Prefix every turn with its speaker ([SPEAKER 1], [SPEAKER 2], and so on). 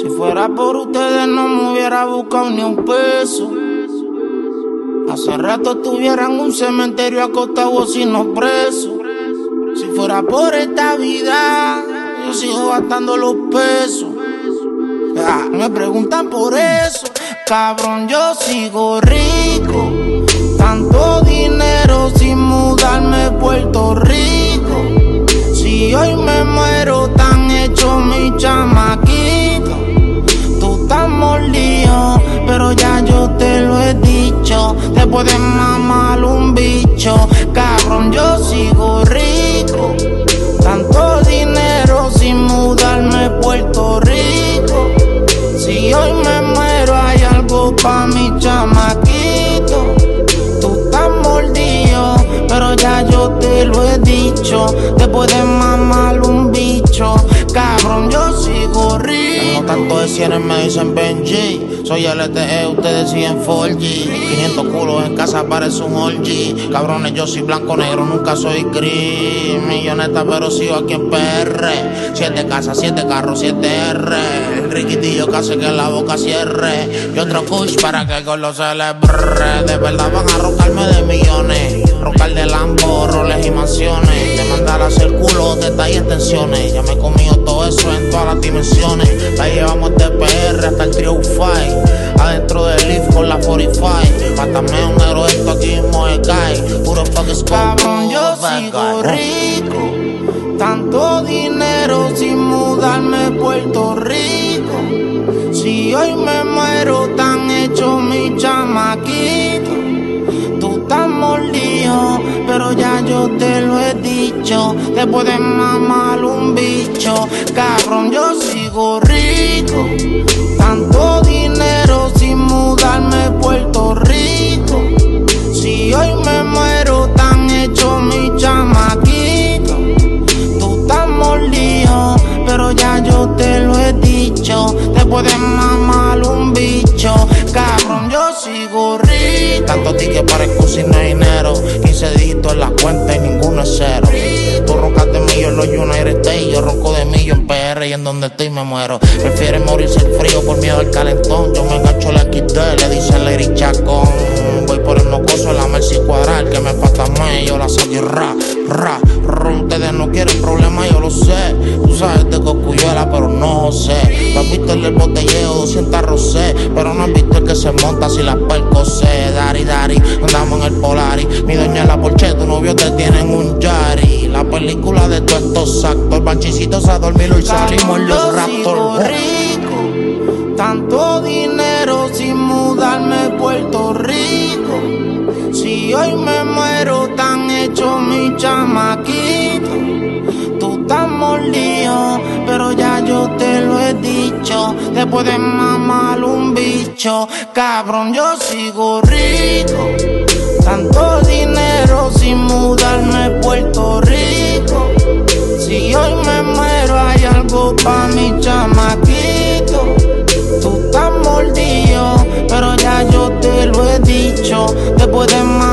[SPEAKER 1] Si fuera por ustedes no me hubiera buscado ni un peso. Hace rato estuviera en un cementerio acostado no preso. Si fuera por esta vida, yo sigo gastando los pesos. Ah, me preguntan por eso, cabrón, yo sigo rico. Tanto dinero puedes mamar un bicho, cabrón, yo sigo rico. Tanto dinero sin mudarme a Puerto Rico. Si hoy me muero, hay algo pa' mi chamaquito. Tú estás mordido, pero ya yo te lo he dicho. Te puedes
[SPEAKER 2] cienes, me dicen Benji. Soy LTE, ustedes siguen 4G. 500 culos en casa parece un orgy. Cabrones, yo soy blanco, negro, nunca soy gris. Milloneta, pero sigo aquí en PR. Siete casas, siete carros, siete R. Riquitillo hace que la boca cierre. Y otro push para que con lo celebre. De verdad van a roncarme de millones. Roncar de Lambo, roles y mansiones. De mandar a hacer culo, detalles, tensiones. Ya me todo eso en todas las dimensiones. La llevamos de PR hasta el Five. Adentro del lift con la 45. Mátame un negro, esto aquí mismo es cae. Puro fucking scope,
[SPEAKER 1] Cabrón, yo
[SPEAKER 2] bad
[SPEAKER 1] sigo
[SPEAKER 2] guy.
[SPEAKER 1] rico. Tanto dinero sin mudarme a Puerto Rico. Si hoy me muero, tan hecho mi chamaquito. Tú estás mordido, pero ya yo te lo he dicho. Te puedes mamar un bicho. Cabrón, yo sigo rico. Tanto dinero
[SPEAKER 2] y en donde estoy me muero. Prefiere morirse el frío por miedo al calentón. Yo me engancho la XD, le dicen Lady Chacón. Voy por el mocoso, la Mercy cuadral. Que me falta más, yo la saqué ra, ra, ra. Ustedes no quieren problemas, yo lo sé. Tú sabes de cocuyuela, pero no sé. Has visto el del botelleo, 200 rosé. Pero no has visto el que se monta si las percocé. Dari, dari, andamos en el Polari. Mi doña la Porsche, tu novio te tienen un Yari. La película de todos estos actos. Banchicitos a dormir y salimos los Raptors.
[SPEAKER 1] rico, tanto dinero sin mudarme a Puerto Rico. Si hoy me muero, tan hecho mi chamaquito. Te puedes mamar un bicho, cabrón, yo sigo rico. Tanto dinero sin mudarme a Puerto Rico. Si hoy me muero hay algo pa' mi chamaquito. Tú estás mordido, pero ya yo te lo he dicho. Te puedes mamar